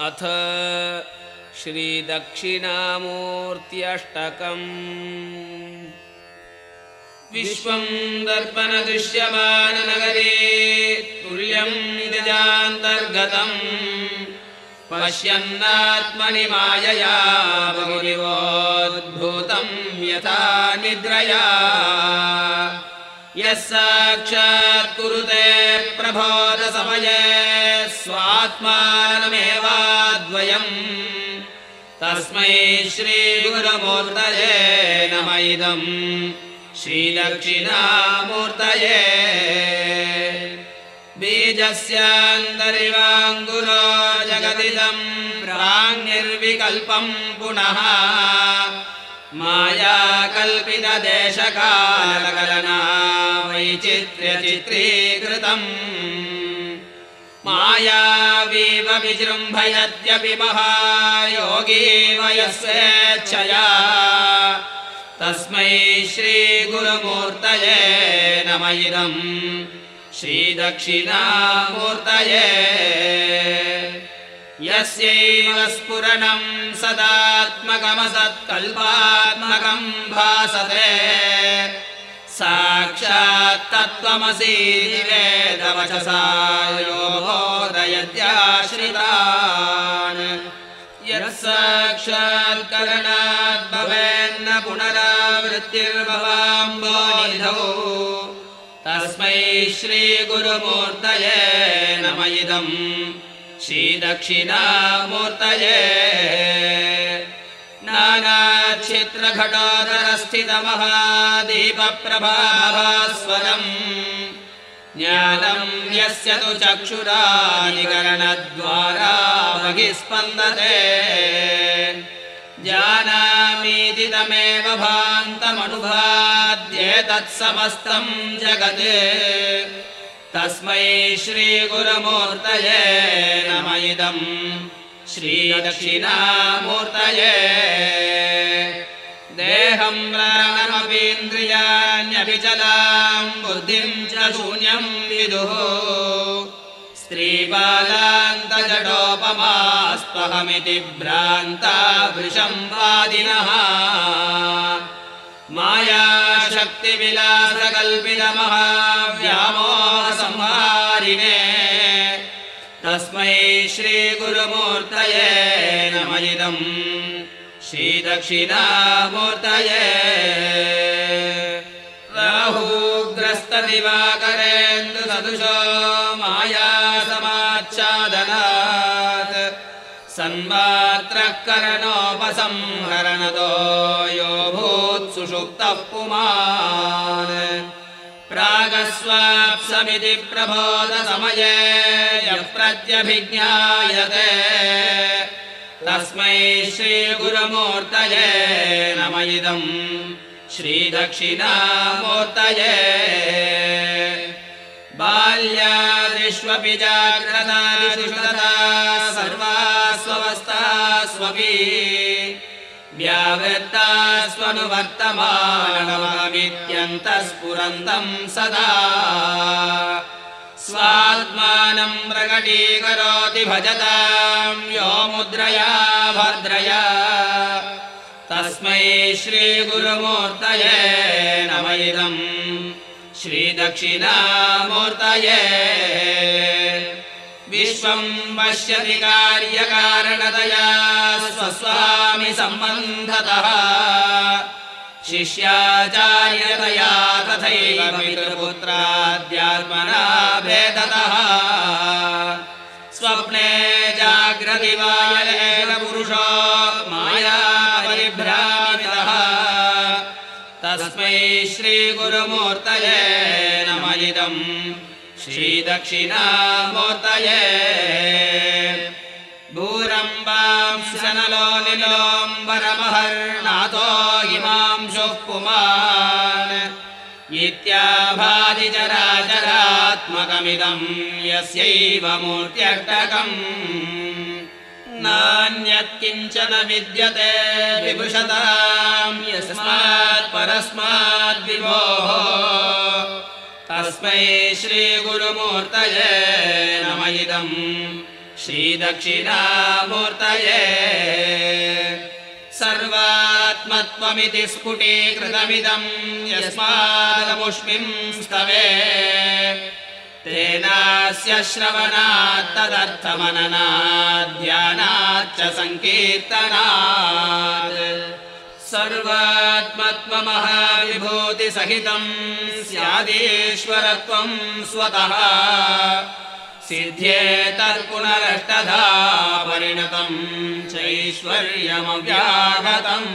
अथ श्रीदक्षिणामूर्त्यष्टकम्। विश्वं दर्पणदृश्यमाननगरे तुल्यं निजान्तर्गतम् पश्यन्नात्मनि मायया बहुनिवोद्भूतं यथा निद्रया। यः साक्षात् कुरुते प्रबोधसमये स्वात्मानमेवाद्वयम् तस्मै श्रीगुरुमूर्तये नम इदम् श्रीदक्षिणामूर्तये बीजस्यान्तरिवाङ्गुरो जगदिदम् प्राङ्निर्विकल्पम् पुनः। मायाकल्पितदेशकालकलना वैचित्र्यचित्रीकृतम् मायावीव विजृम्भयत्यपि महायोगी वयस्वेच्छया तस्मै श्रीगुरुमूर्तये नम इदम् श्रीदक्षिणामूर्तये। यस्यैव स्फुरणम् सदात्मकमसत्कल्पात्मकम् भासते साक्षात् तत्त्वमसि वेदवचसा यो भवेन्न पुनरावृत्तिर्भवाम्बोनिधौ तस्मै श्रीगुरुमूर्तये नम इदम्। श्रीदक्षिणामूर्तये नानाक्षित्रघटोदरस्थितमहादीपप्रभास्वरम् ज्ञानम् यस्य तु चक्षुरादिकरणद्वारा बहिस्पन्दते जानामीति तमेव भान्तमनुभाद्येतत्समस्तम् जगत्। तस्मै श्रीगुरुमूर्तये नम इदम्। श्रीदक्षिणामूर्तये प्राणमपीन्द्रियाण्यपि चलाम् बुद्धिम् च शून्यम् विदुः। स्त्रीबालान्तजटोपमास्पहमिति भ्रान्ता वृषम् वादिनः। मायाशक्तिविलासकल्पितमहाव्यामोहसंहारिणे। तस्मै श्रीगुरुमूर्तये नम इदम् श्रीदक्षिणामूर्तये राहुग्रस्तदिवाकरेन्दुसदृशो मायासमाच्छादनात् सन्मात्रः करणोपसंहरणतो यो भूत्सुषुप्तः पुमान्। प्रागस्वाप्समिति प्रबोधसमये यः प्रत्यभिज्ञायते तस्मै श्रीगुरुमूर्तये नम इदम् श्रीदक्षिणामूर्तये। बाल्यादिष्वपि जाग्रतादिषु तथा सर्वास्वस्थास्वपि व्यावृत्तास्वनुवर्तमानमित्यन्तः स्फुरन्तम् सदा स्वात्मानम् प्रकटीकरोति भजताम् यो मुद्रया भद्रया। तस्मै श्रीगुरुमूर्तये नम इदम् श्रीदक्षिणामूर्तये। विश्वम् पश्यति कार्यकारणतया स्वस्वामि सम्बन्धतः शिष्याचार्यतया तथैव पितृपुत्राद्यात्मना भेदतः। स्वप्ने जाग्रति वायलेन पुरुषो माया परिभ्रामितः। तस्मै श्रीगुरुमूर्तये नम इदम् श्रीदक्षिणामूर्तये इत्याभादिचराचरात्मकमिदम् यस्यैव मूर्त्यष्टकम् नान्यत्किञ्चन विद्यते विभुषताम् यस्मात् परस्माद्विभोः तस्मै श्रीगुरुमूर्तये नम इदम् श्रीदक्षिणामूर्तये सर्वात्मत्वमिति स्फुटीकृतमिदम् यस्मादमुष्मिम् स्तवे। तेनास्य श्रवणात् तदर्थमननात् ध्यानाच्च सङ्कीर्तनात् सर्वात्मत्वमहाविभूतिसहितम् स्यादीश्वरत्वम् स्वतः। सिद्ध्येतत्पुनरष्टधा परिणतम् चैश्वर्यमव्यागतम्